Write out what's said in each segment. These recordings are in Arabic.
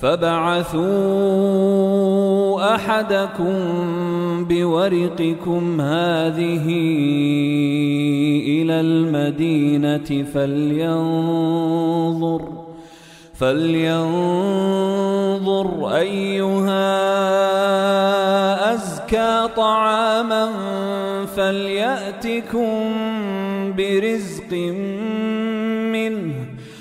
فبعثوا أحدكم بورقكم هذه إلى المدينة فلينظر فلينظر أيها أزكى طعاما فليأتكم برزق منه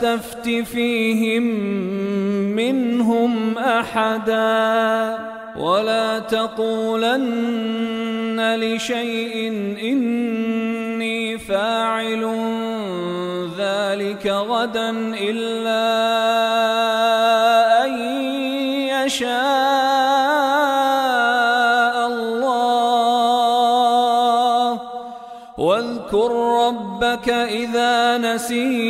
تستفت فيهم منهم أحدا ولا تقولن لشيء إني فاعل ذلك غدا إلا أن يشاء الله. واذكر ربك إذا نسيت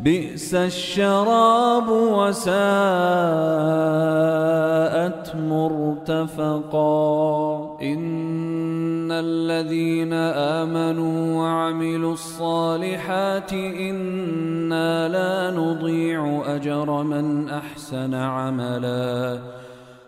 بئس الشراب وساءت مرتفقا. إن الذين آمنوا وعملوا الصالحات إنا لا نضيع أجر من أحسن عملاً.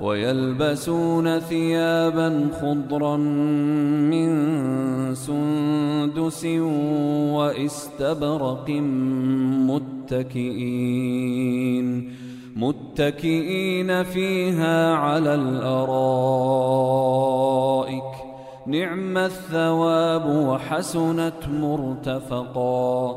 ويلبسون ثيابا خضرا من سندس وإستبرق متكئين متكئين فيها على الأرائك. نعم الثواب وحسنت مرتفقا.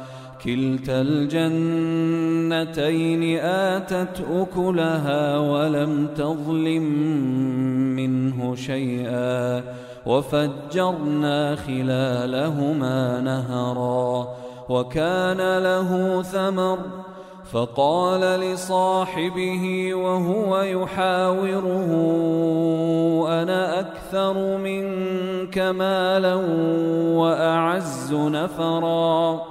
كلتا الجنتين آتت أكلها ولم تظلم منه شيئا وفجرنا خلالهما نهرا وكان له ثمر فقال لصاحبه وهو يحاوره أنا أكثر منك مالا وأعز نفرا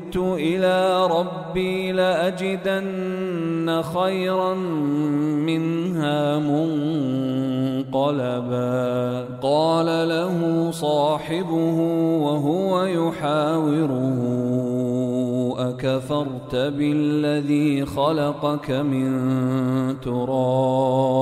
إلى ربي لأجدن خيرا منها منقلبا. قال له صاحبه وهو يحاوره أكفرت بالذي خلقك من تراب؟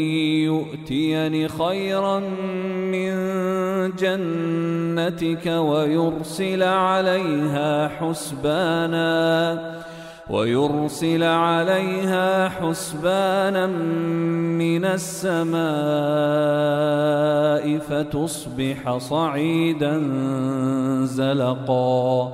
يؤتيني خيرا من جنتك ويرسل عليها حسبانا ويرسل عليها حسبانا من السماء فتصبح صعيدا زلقا.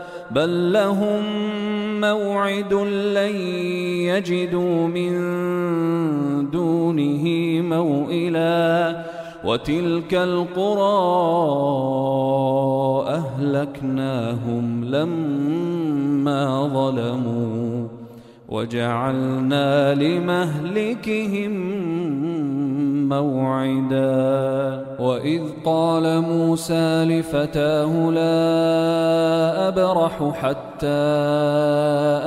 بل لهم موعد لن يجدوا من دونه موئلا وتلك القرى أهلكناهم لما ظلموا وجعلنا لمهلكهم موعدا. وإذ قال موسى لفتاه لا أبرح حتى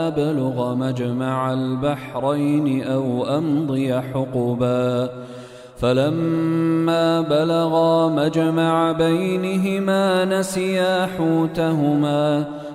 أبلغ مجمع البحرين أو أمضي حقبا. فلما بلغا مجمع بينهما نسيا حوتهما.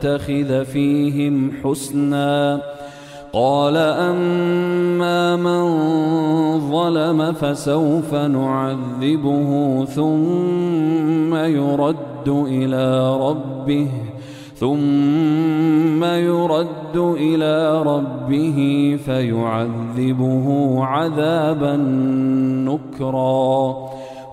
تتخذ فيهم حسنا. قال أما من ظلم فسوف نعذبه ثم يرد إلى ربه ثم يرد إلى ربه فيعذبه عذابا نكرا.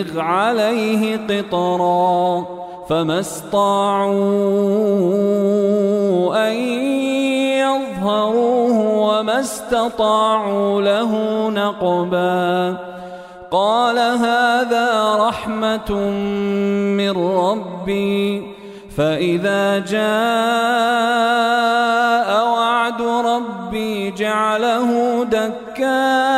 أفرغ عليه قطرا فما استطاعوا أن يظهروه وما استطاعوا له نقبا قال هذا رحمة من ربي فإذا جاء وعد ربي جعله دكاء